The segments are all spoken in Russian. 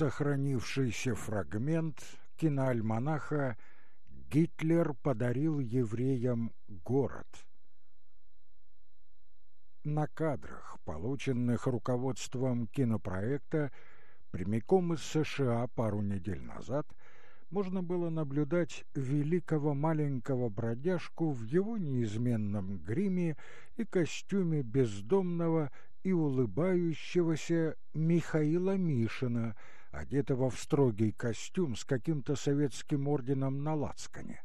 сохранившийся фрагмент киноальманаха «Гитлер подарил евреям город». На кадрах, полученных руководством кинопроекта, прямиком из США пару недель назад – можно было наблюдать великого маленького бродяжку в его неизменном гриме и костюме бездомного и улыбающегося Михаила Мишина, одетого в строгий костюм с каким-то советским орденом на лацкане.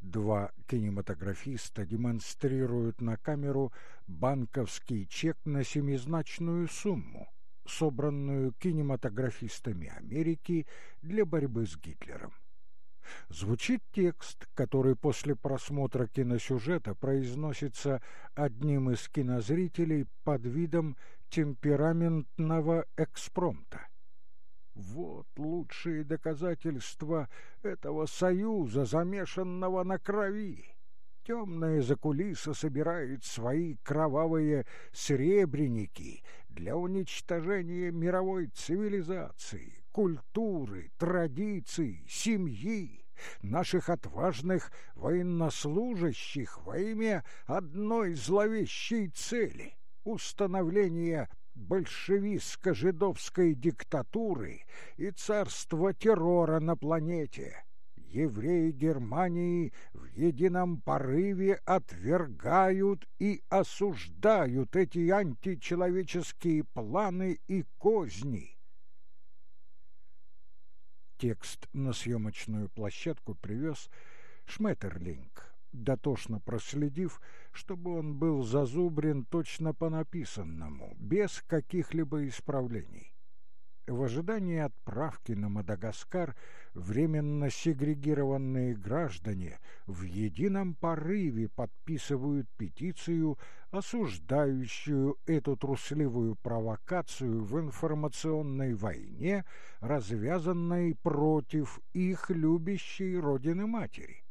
Два кинематографиста демонстрируют на камеру банковский чек на семизначную сумму собранную кинематографистами Америки для борьбы с Гитлером. Звучит текст, который после просмотра киносюжета произносится одним из кинозрителей под видом темпераментного экспромта. Вот лучшие доказательства этого союза, замешанного на крови. Темная закулиса собирает свои кровавые сребреники для уничтожения мировой цивилизации, культуры, традиций, семьи, наших отважных военнослужащих во имя одной зловещей цели — установления большевистско-жидовской диктатуры и царства террора на планете — евреи Германии в едином порыве отвергают и осуждают эти античеловеческие планы и козни. Текст на съемочную площадку привез Шметерлинг, дотошно проследив, чтобы он был зазубрен точно по написанному, без каких-либо исправлений. В ожидании отправки на Мадагаскар временно сегрегированные граждане в едином порыве подписывают петицию, осуждающую эту трусливую провокацию в информационной войне, развязанной против их любящей Родины-Матери.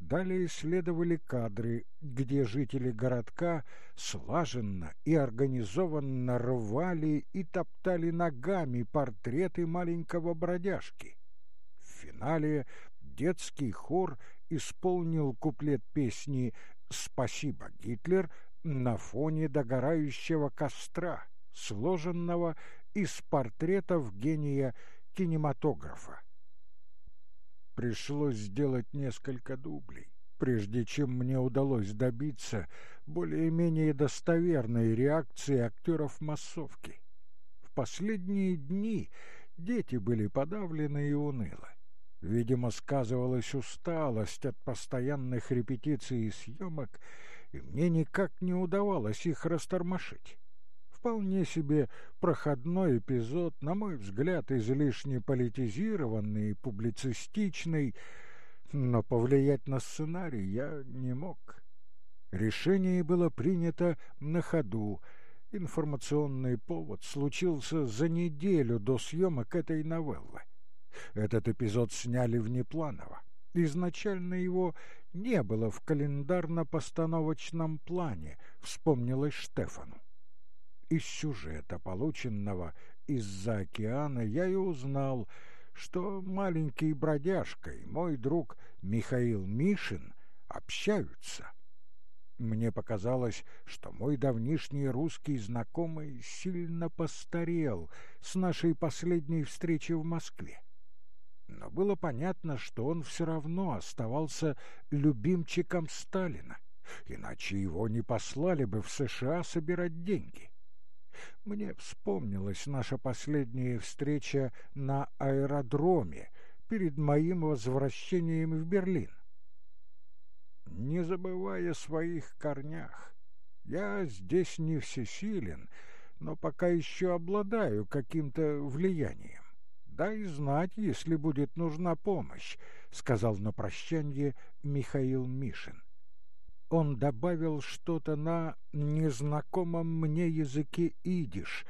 Далее следовали кадры, где жители городка слаженно и организованно рвали и топтали ногами портреты маленького бродяжки. В финале детский хор исполнил куплет песни «Спасибо, Гитлер» на фоне догорающего костра, сложенного из портретов гения кинематографа пришлось сделать несколько дублей, прежде чем мне удалось добиться более-менее достоверной реакции актеров массовки. В последние дни дети были подавлены и унылы. Видимо, сказывалась усталость от постоянных репетиций и съемок, и мне никак не удавалось их растормошить. Вполне себе проходной эпизод, на мой взгляд, излишне политизированный и публицистичный, но повлиять на сценарий я не мог. Решение было принято на ходу. Информационный повод случился за неделю до съемок этой новеллы. Этот эпизод сняли внепланово. Изначально его не было в календарно-постановочном плане, вспомнилось Штефану. Из сюжета, полученного из-за океана, я и узнал, что маленький бродяжка и мой друг Михаил Мишин общаются. Мне показалось, что мой давнишний русский знакомый сильно постарел с нашей последней встречи в Москве. Но было понятно, что он все равно оставался любимчиком Сталина, иначе его не послали бы в США собирать деньги. Мне вспомнилась наша последняя встреча на аэродроме перед моим возвращением в Берлин. Не забывая о своих корнях, я здесь не всесилен, но пока еще обладаю каким-то влиянием. Дай знать, если будет нужна помощь, — сказал на прощанье Михаил Мишин он добавил что-то на незнакомом мне языке идиш.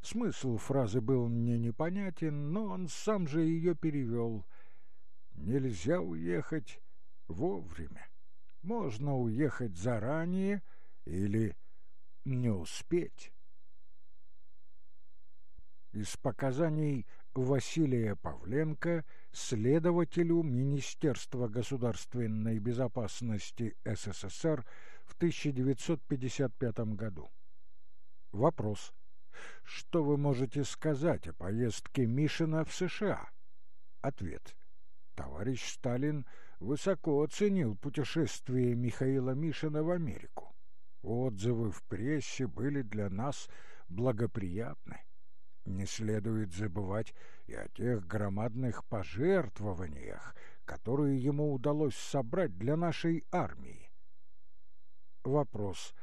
Смысл фразы был мне непонятен, но он сам же ее перевел. Нельзя уехать вовремя. Можно уехать заранее или не успеть. из показаний Василия Павленко, следователю Министерства государственной безопасности СССР в 1955 году. Вопрос. Что вы можете сказать о поездке Мишина в США? Ответ. Товарищ Сталин высоко оценил путешествие Михаила Мишина в Америку. Отзывы в прессе были для нас благоприятны. Не следует забывать и о тех громадных пожертвованиях, которые ему удалось собрать для нашей армии. Вопрос.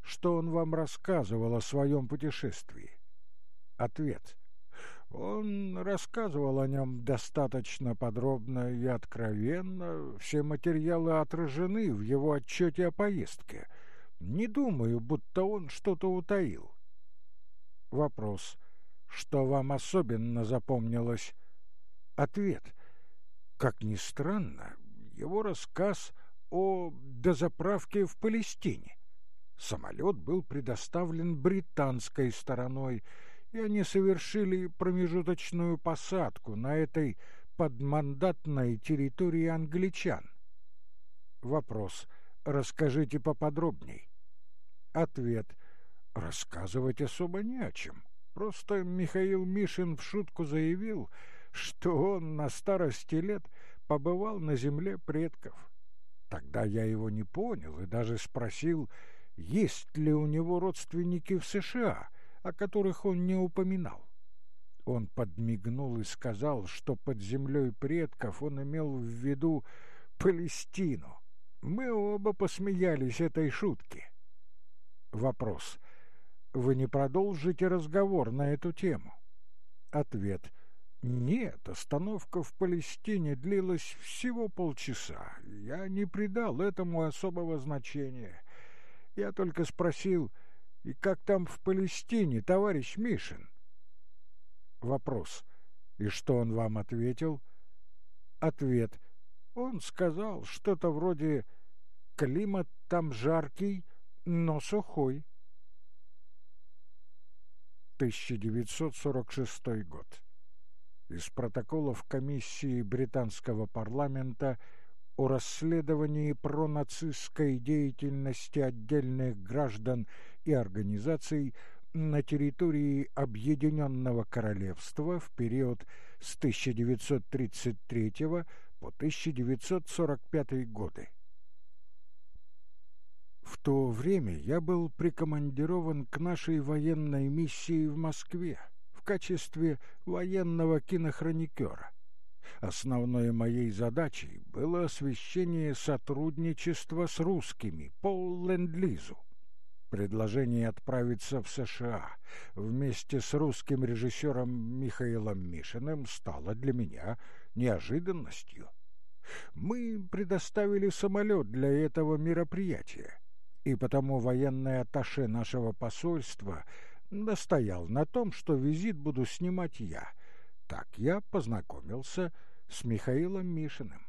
Что он вам рассказывал о своем путешествии? Ответ. Он рассказывал о нем достаточно подробно и откровенно. Все материалы отражены в его отчете о поездке. Не думаю, будто он что-то утаил. Вопрос. Что вам особенно запомнилось? Ответ. Как ни странно, его рассказ о дозаправке в Палестине. Самолет был предоставлен британской стороной, и они совершили промежуточную посадку на этой подмандатной территории англичан. Вопрос. Расскажите поподробней. Ответ. Рассказывать особо не о чем. Просто Михаил Мишин в шутку заявил, что он на старости лет побывал на земле предков. Тогда я его не понял и даже спросил, есть ли у него родственники в США, о которых он не упоминал. Он подмигнул и сказал, что под землей предков он имел в виду Палестину. Мы оба посмеялись этой шутке. Вопрос. Вы не продолжите разговор на эту тему? Ответ. Нет, остановка в Палестине длилась всего полчаса. Я не придал этому особого значения. Я только спросил, и как там в Палестине, товарищ Мишин? Вопрос. И что он вам ответил? Ответ. Он сказал что-то вроде «климат там жаркий, но сухой». 1946 год. Из протоколов комиссии британского парламента о расследовании пронацистской деятельности отдельных граждан и организаций на территории Объединенного Королевства в период с 1933 по 1945 годы. В то время я был прикомандирован к нашей военной миссии в Москве в качестве военного кинохроникера. Основной моей задачей было освещение сотрудничества с русскими по ленд-лизу. Предложение отправиться в США вместе с русским режиссером Михаилом Мишиным стало для меня неожиданностью. Мы предоставили самолет для этого мероприятия, и потому военный атташе нашего посольства настоял на том, что визит буду снимать я. Так я познакомился с Михаилом Мишиным.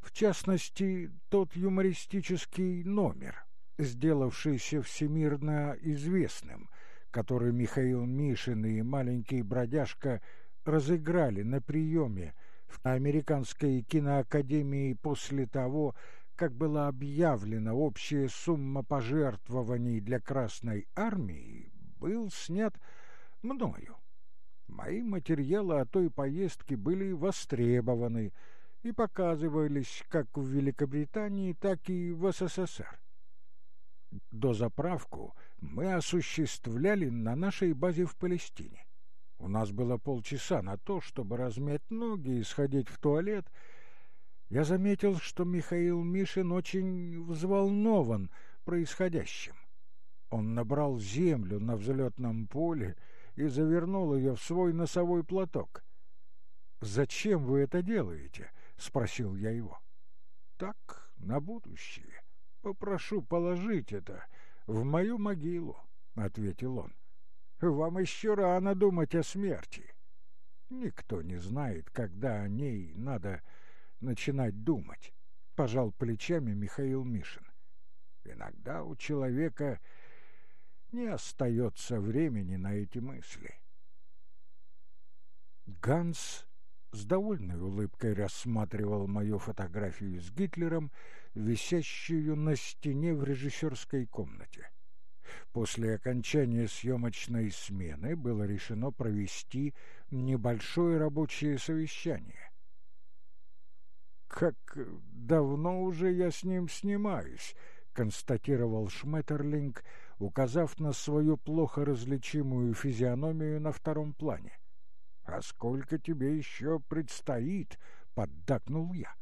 В частности, тот юмористический номер, сделавшийся всемирно известным, который Михаил Мишин и маленький бродяжка разыграли на приеме в Американской киноакадемии после того, как была объявлена общая сумма пожертвований для Красной Армии, был снят мною. Мои материалы о той поездке были востребованы и показывались как в Великобритании, так и в СССР. Дозаправку мы осуществляли на нашей базе в Палестине. У нас было полчаса на то, чтобы размять ноги и сходить в туалет — я заметил, что Михаил Мишин очень взволнован происходящим. Он набрал землю на взлетном поле и завернул ее в свой носовой платок. «Зачем вы это делаете?» — спросил я его. «Так, на будущее. Попрошу положить это в мою могилу», — ответил он. «Вам еще рано думать о смерти. Никто не знает, когда о ней надо начинать думать, пожал плечами Михаил Мишин. Иногда у человека не остается времени на эти мысли. Ганс с довольной улыбкой рассматривал мою фотографию с Гитлером, висящую на стене в режиссерской комнате. После окончания съемочной смены было решено провести небольшое рабочее совещание. «Как давно уже я с ним снимаюсь», — констатировал Шметерлинг, указав на свою плохо различимую физиономию на втором плане. «А сколько тебе еще предстоит?» — поддакнул я.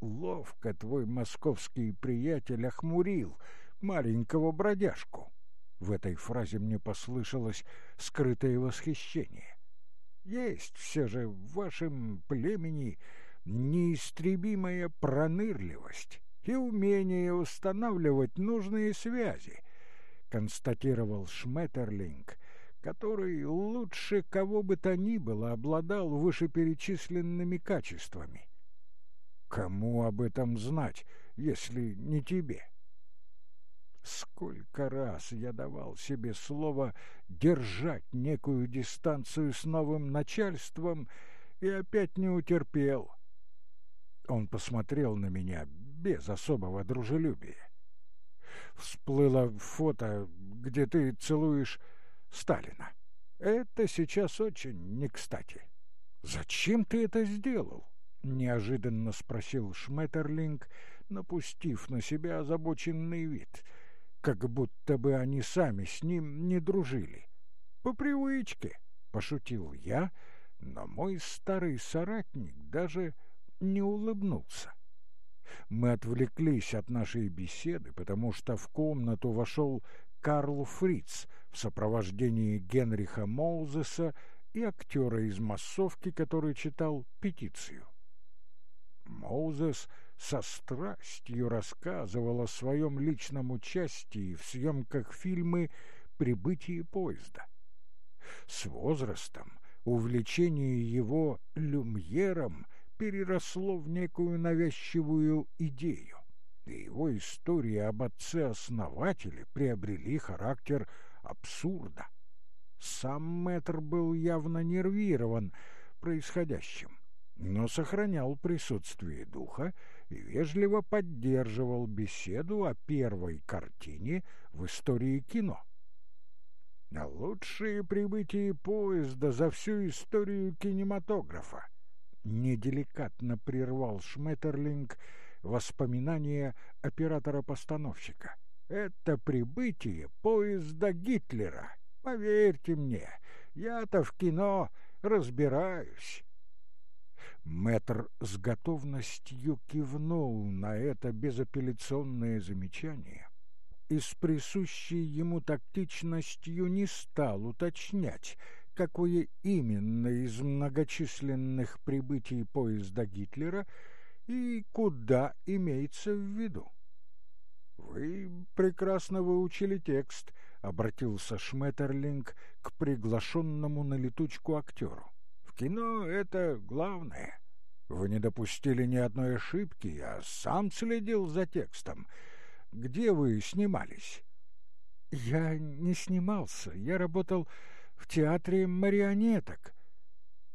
«Ловко твой московский приятель охмурил маленького бродяжку». В этой фразе мне послышалось скрытое восхищение. «Есть все же в вашем племени неистребимая пронырливость и умение устанавливать нужные связи», констатировал Шметерлинг, который лучше кого бы то ни было обладал вышеперечисленными качествами. Кому об этом знать, если не тебе? Сколько раз я давал себе слово держать некую дистанцию с новым начальством и опять не утерпел. Он посмотрел на меня без особого дружелюбия. Всплыло фото, где ты целуешь Сталина. Это сейчас очень не кстати. Зачем ты это сделал? Неожиданно спросил Шметерлинг, напустив на себя озабоченный вид, как будто бы они сами с ним не дружили. По привычке, пошутил я, но мой старый соратник даже не улыбнулся. Мы отвлеклись от нашей беседы, потому что в комнату вошел Карл Фриц в сопровождении Генриха Моузеса и актера из массовки, который читал петицию. Моузес со страстью рассказывал о своем личном участии в съемках фильма «Прибытие поезда». С возрастом увлечение его Люмьером переросло в некую навязчивую идею и его истории об отце-основателе приобрели характер абсурда. Сам мэтр был явно нервирован происходящим, но сохранял присутствие духа и вежливо поддерживал беседу о первой картине в истории кино. Лучшие прибытия поезда за всю историю кинематографа неделикатно прервал Шметерлинг воспоминания оператора-постановщика. Это прибытие поезда Гитлера. Поверьте мне, я-то в кино разбираюсь. Мэтр с готовностью кивнул на это безапелляционное замечание и с присущей ему тактичностью не стал уточнять, какое именно из многочисленных прибытий поезда Гитлера и куда имеется в виду. «Вы прекрасно выучили текст», — обратился Шметерлинг к приглашенному на летучку актеру. «В кино это главное. Вы не допустили ни одной ошибки, я сам следил за текстом. Где вы снимались?» «Я не снимался, я работал в театре марионеток».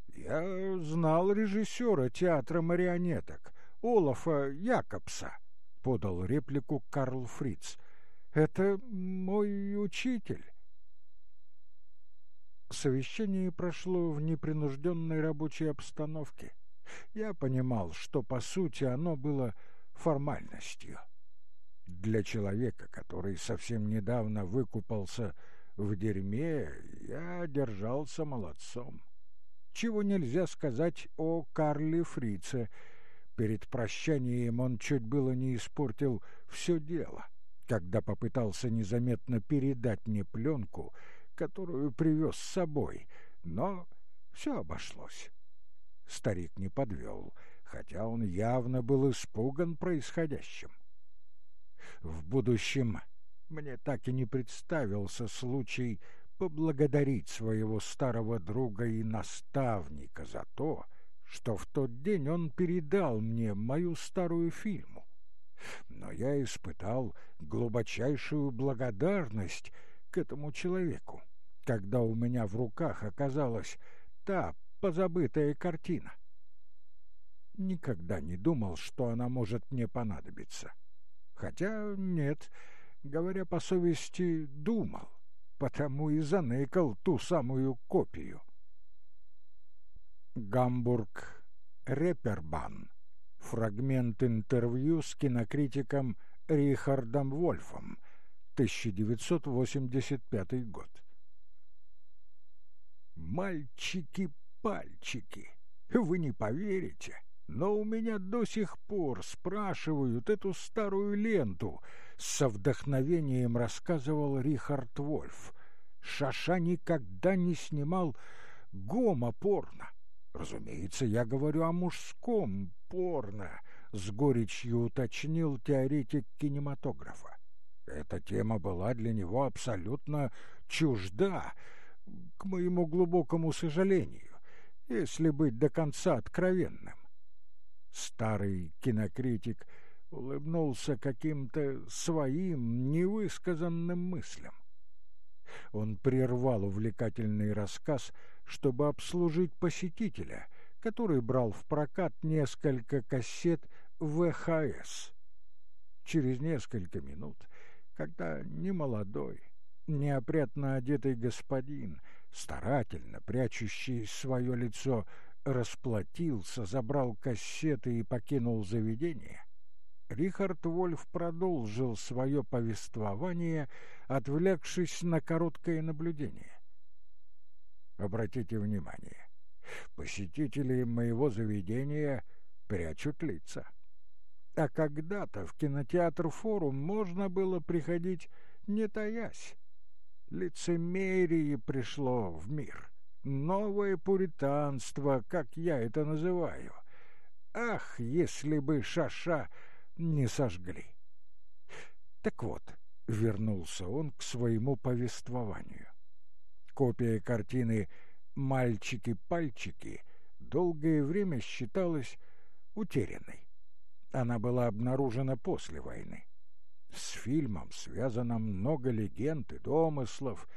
«Я знал режиссера театра марионеток, Олафа Якобса», — подал реплику Карл Фриц. «Это мой учитель». Совещание прошло в непринужденной рабочей обстановке. Я понимал, что, по сути, оно было формальностью. Для человека, который совсем недавно выкупался в дерьме, я держался молодцом. Чего нельзя сказать о Карле Фрице — Перед прощанием он чуть было не испортил все дело, когда попытался незаметно передать мне пленку, которую привез с собой, но все обошлось. Старик не подвел, хотя он явно был испуган происходящим. В будущем мне так и не представился случай поблагодарить своего старого друга и наставника за то, что в тот день он передал мне мою старую фильму. Но я испытал глубочайшую благодарность к этому человеку, когда у меня в руках оказалась та позабытая картина. Никогда не думал, что она может мне понадобиться. Хотя нет, говоря по совести, думал, потому и заныкал ту самую копию. Гамбург Репербан. Фрагмент интервью с кинокритиком Рихардом Вольфом, 1985 год. Мальчики-пальчики, вы не поверите, но у меня до сих пор спрашивают эту старую ленту, со вдохновением рассказывал Рихард Вольф. Шаша никогда не снимал гомопорно. Разумеется, я говорю о мужском порно, с горечью уточнил теоретик кинематографа. Эта тема была для него абсолютно чужда, к моему глубокому сожалению, если быть до конца откровенным. Старый кинокритик улыбнулся каким-то своим невысказанным мыслям. Он прервал увлекательный рассказ, чтобы обслужить посетителя, который брал в прокат несколько кассет ВХС. Через несколько минут, когда немолодой, неопрятно одетый господин, старательно прячущий свое лицо, расплатился, забрал кассеты и покинул заведение, Рихард Вольф продолжил свое повествование, отвлекшись на короткое наблюдение. Обратите внимание, посетители моего заведения прячут лица. А когда-то в кинотеатр «Форум» можно было приходить не таясь. Лицемерие пришло в мир. Новое пуританство, как я это называю. Ах, если бы Шаша не сожгли. Так вот, вернулся он к своему повествованию. Копия картины «Мальчики-пальчики» долгое время считалась утерянной. Она была обнаружена после войны. С фильмом связано много легенд и домыслов,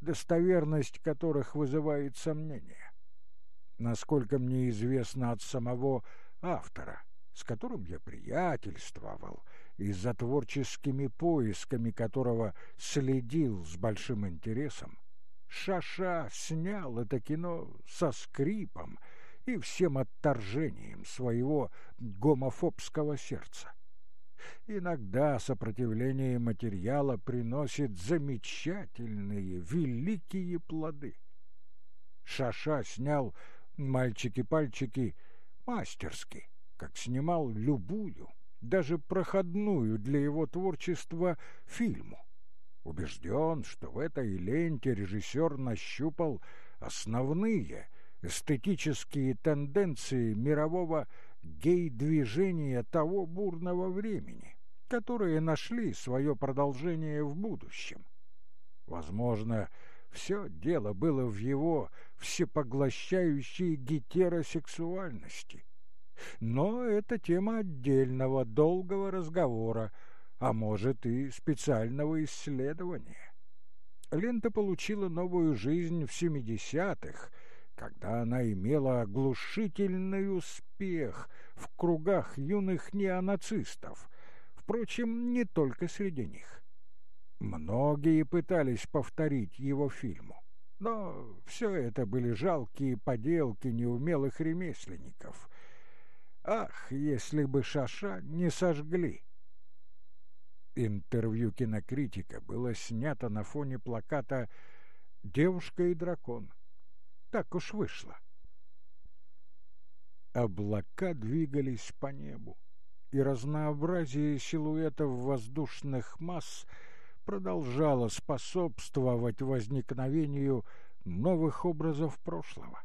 достоверность которых вызывает сомнения. Насколько мне известно от самого автора, с которым я приятельствовал и за творческими поисками которого следил с большим интересом, Шаша снял это кино со скрипом и всем отторжением своего гомофобского сердца. Иногда сопротивление материала приносит замечательные, великие плоды. Шаша снял «Мальчики-пальчики» мастерски, как снимал любую, даже проходную для его творчества фильму. Убежден, что в этой ленте режиссер нащупал основные эстетические тенденции мирового гей-движения того бурного времени, которые нашли свое продолжение в будущем. Возможно, все дело было в его всепоглощающей гетеросексуальности, но это тема отдельного долгого разговора, а может и специального исследования. Лента получила новую жизнь в 70-х, когда она имела оглушительный успех в кругах юных неонацистов, впрочем, не только среди них. Многие пытались повторить его фильму, но все это были жалкие поделки неумелых ремесленников — Ах, если бы Шаша не сожгли! Интервью кинокритика было снято на фоне плаката «Девушка и дракон». Так уж вышло. Облака двигались по небу, и разнообразие силуэтов воздушных масс продолжало способствовать возникновению новых образов прошлого.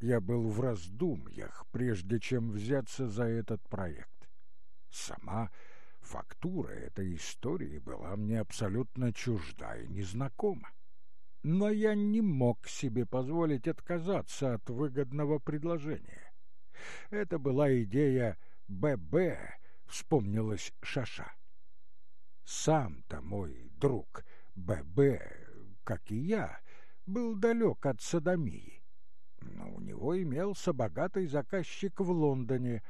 Я был в раздумьях, прежде чем взяться за этот проект. Сама фактура этой истории была мне абсолютно чужда и незнакома. Но я не мог себе позволить отказаться от выгодного предложения. Это была идея ББ, вспомнилась Шаша. Сам-то мой друг ББ, как и я, был далек от садомии. Но у него имелся богатый заказчик в Лондоне,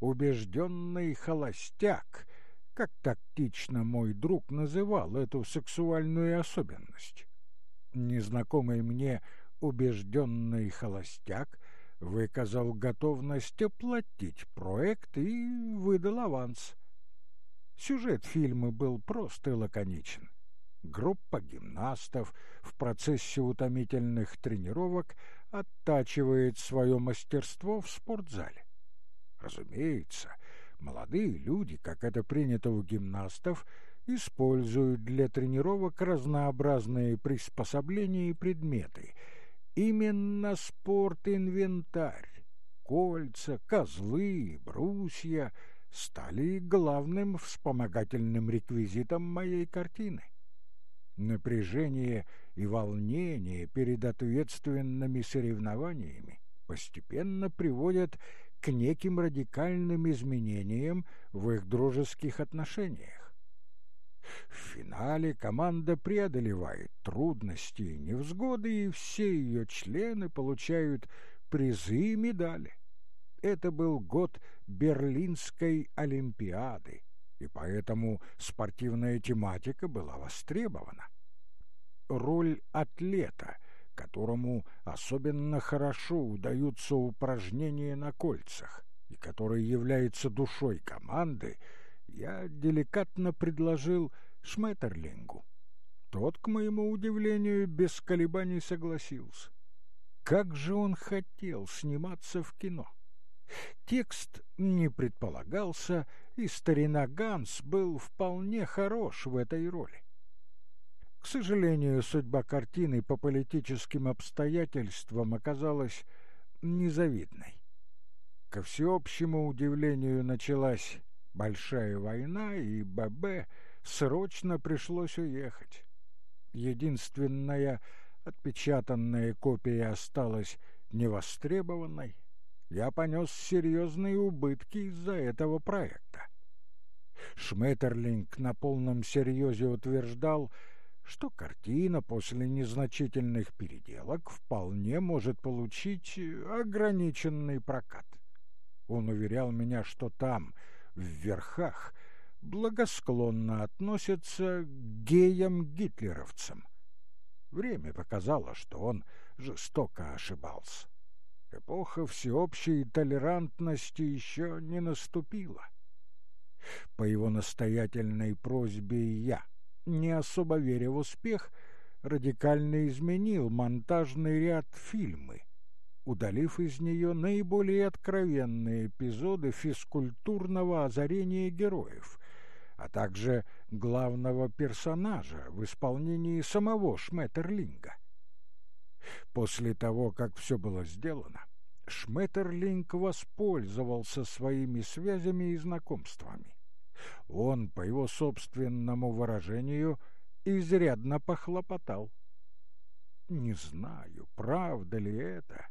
убежденный холостяк, как тактично мой друг называл эту сексуальную особенность. Незнакомый мне убежденный холостяк выказал готовность оплатить проект и выдал аванс. Сюжет фильма был прост и лаконичен. Группа гимнастов в процессе утомительных тренировок оттачивает свое мастерство в спортзале. Разумеется, молодые люди, как это принято у гимнастов, используют для тренировок разнообразные приспособления и предметы. Именно спорт-инвентарь, кольца, козлы, брусья — стали главным вспомогательным реквизитом моей картины. Напряжение и волнение перед ответственными соревнованиями постепенно приводят к неким радикальным изменениям в их дружеских отношениях. В финале команда преодолевает трудности и невзгоды, и все ее члены получают призы и медали. Это был год Берлинской Олимпиады, и поэтому спортивная тематика была востребована. Роль атлета, которому особенно хорошо удаются упражнения на кольцах, и который является душой команды, я деликатно предложил Шметерлингу. Тот, к моему удивлению, без колебаний согласился. Как же он хотел сниматься в кино! Текст не предполагался, и старина Ганс был вполне хорош в этой роли. К сожалению, судьба картины по политическим обстоятельствам оказалась незавидной. Ко всеобщему удивлению началась большая война, и ББ срочно пришлось уехать. Единственная отпечатанная копия осталась невостребованной, я понес серьезные убытки из-за этого проекта. Шметерлинг на полном серьезе утверждал, что картина после незначительных переделок вполне может получить ограниченный прокат. Он уверял меня, что там, в верхах, благосклонно относятся к геям-гитлеровцам. Время показало, что он жестоко ошибался. Эпоха всеобщей толерантности еще не наступила. По его настоятельной просьбе я, не особо веря в успех, радикально изменил монтажный ряд фильмы, удалив из нее наиболее откровенные эпизоды физкультурного озарения героев, а также главного персонажа в исполнении самого Шметерлинга. После того, как все было сделано, Шметерлинг воспользовался своими связями и знакомствами. Он, по его собственному выражению, изрядно похлопотал. Не знаю, правда ли это,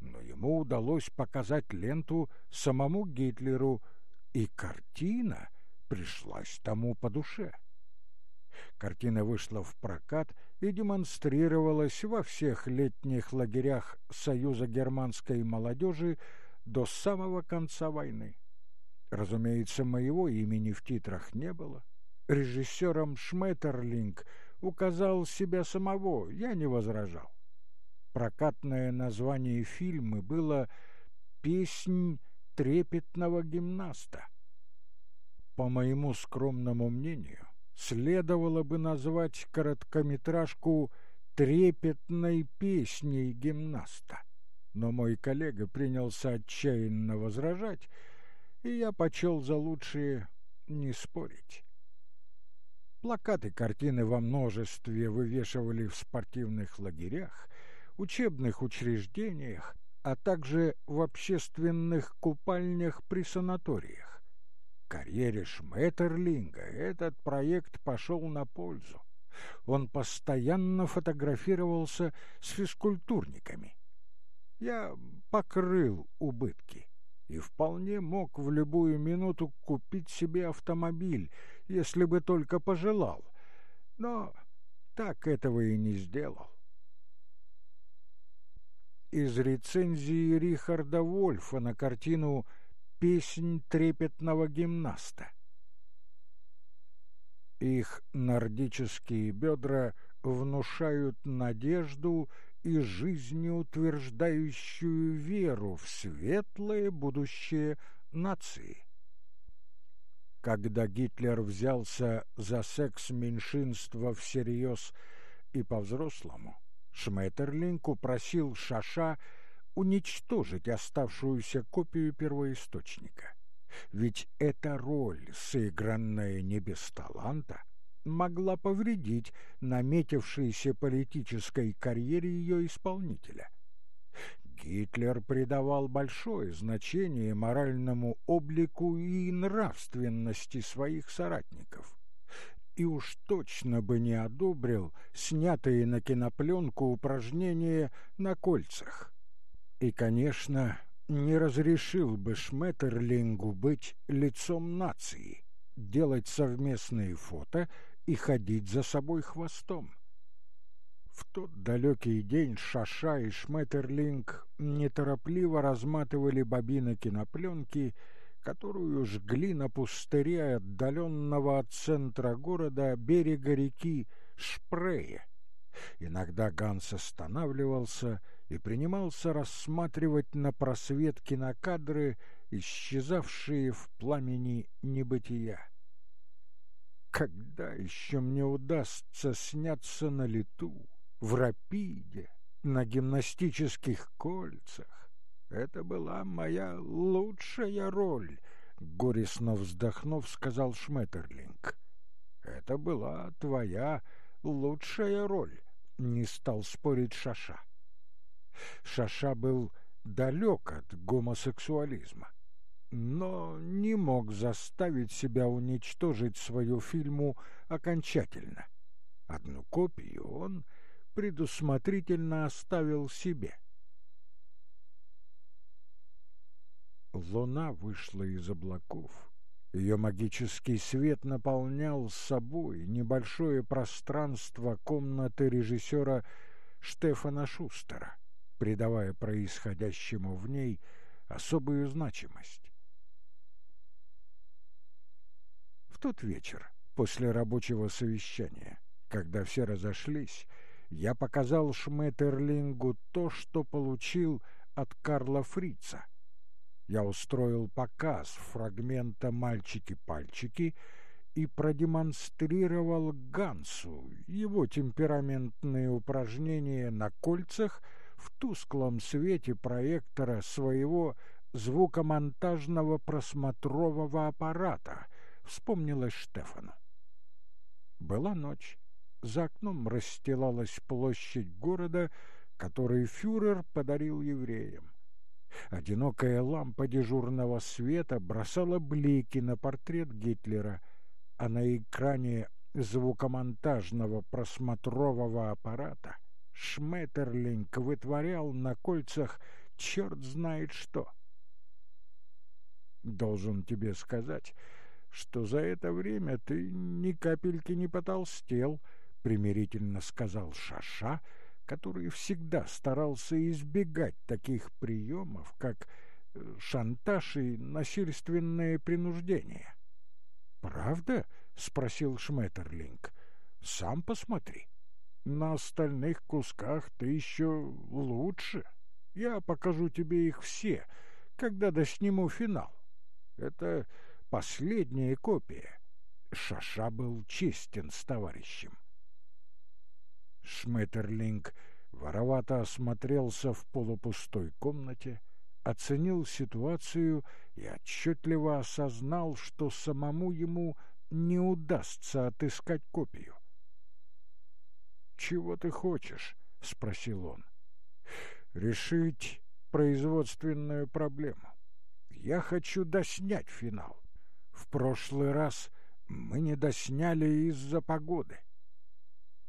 но ему удалось показать ленту самому Гитлеру, и картина пришлась тому по душе. Картина вышла в прокат и демонстрировалась во всех летних лагерях Союза германской молодежи до самого конца войны. Разумеется, моего имени в титрах не было. Режиссером Шметерлинг указал себя самого, я не возражал. Прокатное название фильма было «Песнь трепетного гимнаста». По моему скромному мнению, следовало бы назвать короткометражку «Трепетной песней гимнаста». Но мой коллега принялся отчаянно возражать, и я почел за лучшее не спорить. Плакаты картины во множестве вывешивали в спортивных лагерях, учебных учреждениях, а также в общественных купальнях при санаториях карьере Шметерлинга этот проект пошел на пользу. Он постоянно фотографировался с физкультурниками. Я покрыл убытки и вполне мог в любую минуту купить себе автомобиль, если бы только пожелал, но так этого и не сделал. Из рецензии Рихарда Вольфа на картину «Песнь трепетного гимнаста». Их нордические бедра внушают надежду и жизнеутверждающую веру в светлое будущее нации. Когда Гитлер взялся за секс меньшинства всерьез и по-взрослому, Шметерлинг упросил Шаша уничтожить оставшуюся копию первоисточника. Ведь эта роль, сыгранная не без таланта, могла повредить наметившейся политической карьере ее исполнителя. Гитлер придавал большое значение моральному облику и нравственности своих соратников. И уж точно бы не одобрил снятые на кинопленку упражнения на кольцах. И, конечно, не разрешил бы Шметерлингу быть лицом нации, делать совместные фото и ходить за собой хвостом. В тот далекий день Шаша и Шметерлинг неторопливо разматывали бобины кинопленки, которую жгли на пустыре отдаленного от центра города берега реки Шпрее. Иногда Ганс останавливался и принимался рассматривать на просвет кинокадры, исчезавшие в пламени небытия. Когда еще мне удастся сняться на лету? в рапиде, на гимнастических кольцах. Это была моя лучшая роль, горестно вздохнув, сказал Шметерлинг. Это была твоя лучшая роль, не стал спорить Шаша. Шаша был далек от гомосексуализма, но не мог заставить себя уничтожить свою фильму окончательно. Одну копию он предусмотрительно оставил себе. Луна вышла из облаков. Ее магический свет наполнял собой небольшое пространство комнаты режиссера Штефана Шустера, придавая происходящему в ней особую значимость. В тот вечер, после рабочего совещания, когда все разошлись, я показал Шметерлингу то, что получил от Карла Фрица. Я устроил показ фрагмента «Мальчики-пальчики» и продемонстрировал Гансу его темпераментные упражнения на кольцах в тусклом свете проектора своего звукомонтажного просмотрового аппарата, вспомнилось Штефану. Была ночь. За окном расстилалась площадь города, который фюрер подарил евреям. Одинокая лампа дежурного света бросала блики на портрет Гитлера, а на экране звукомонтажного просмотрового аппарата Шметерлинг вытворял на кольцах черт знает что. Должен тебе сказать, что за это время ты ни капельки не потолстел — примирительно сказал Шаша, который всегда старался избегать таких приемов, как э, шантаж и насильственное принуждение. «Правда?» — спросил Шметерлинг. «Сам посмотри. На остальных кусках ты еще лучше. Я покажу тебе их все, когда досниму финал. Это последняя копия». Шаша был честен с товарищем. Шметерлинг воровато осмотрелся в полупустой комнате, оценил ситуацию и отчетливо осознал, что самому ему не удастся отыскать копию. «Чего ты хочешь?» — спросил он. «Решить производственную проблему. Я хочу доснять финал. В прошлый раз мы не досняли из-за погоды.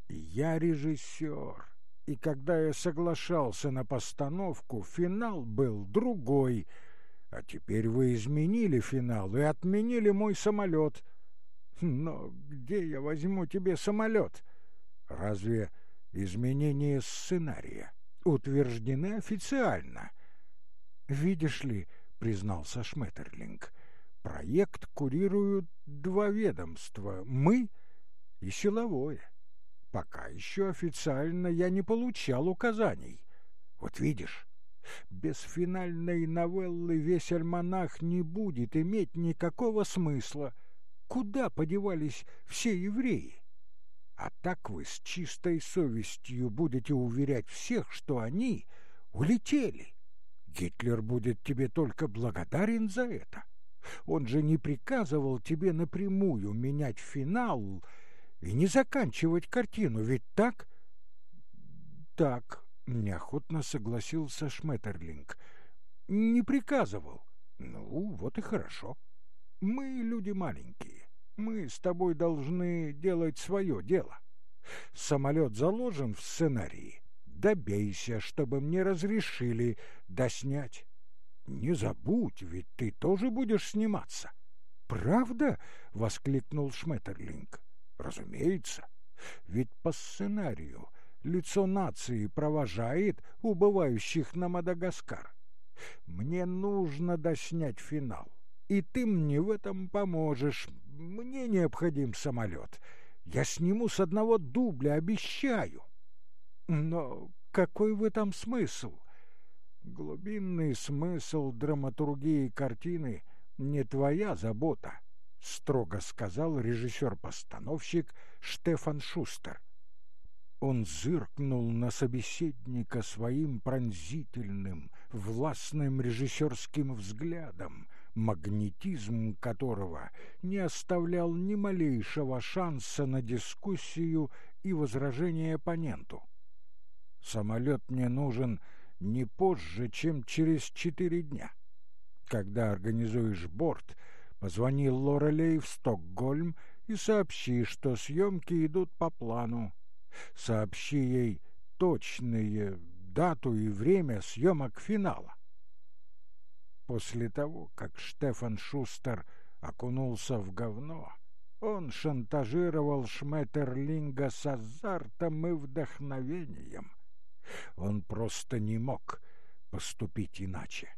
Я режиссер, и когда я соглашался на постановку, финал был другой. А теперь вы изменили финал и отменили мой самолет. Но где я возьму тебе самолет? Разве изменение сценария утверждены официально. Видишь ли, признался Шметерлинг, проект курируют два ведомства — мы и силовое. Пока еще официально я не получал указаний. Вот видишь, без финальной новеллы весь альманах не будет иметь никакого смысла. Куда подевались все евреи? А так вы с чистой совестью будете уверять всех, что они улетели. Гитлер будет тебе только благодарен за это. Он же не приказывал тебе напрямую менять финал и не заканчивать картину, ведь так? Так, неохотно согласился Шметерлинг. Не приказывал. Ну, вот и хорошо. Мы люди маленькие. Мы с тобой должны делать свое дело. Самолет заложен в сценарии. Добейся, чтобы мне разрешили доснять. Не забудь, ведь ты тоже будешь сниматься. Правда? воскликнул Шметерлинг. Разумеется. Ведь по сценарию лицо нации провожает убывающих на Мадагаскар. Мне нужно доснять финал, и ты мне в этом поможешь. Мне необходим самолет. Я сниму с одного дубля, обещаю. Но какой в этом смысл? Глубинный смысл драматургии картины не твоя забота, строго сказал режиссер-постановщик Штефан Шустер. Он зыркнул на собеседника своим пронзительным, властным режиссерским взглядом, магнетизм которого не оставлял ни малейшего шанса на дискуссию и возражение оппоненту. «Самолет мне нужен не позже, чем через четыре дня. Когда организуешь борт, позвони Лорелей в Стокгольм и сообщи, что съемки идут по плану. Сообщи ей точные дату и время съемок финала. После того, как Штефан Шустер окунулся в говно, он шантажировал Шметерлинга с азартом и вдохновением. Он просто не мог поступить иначе.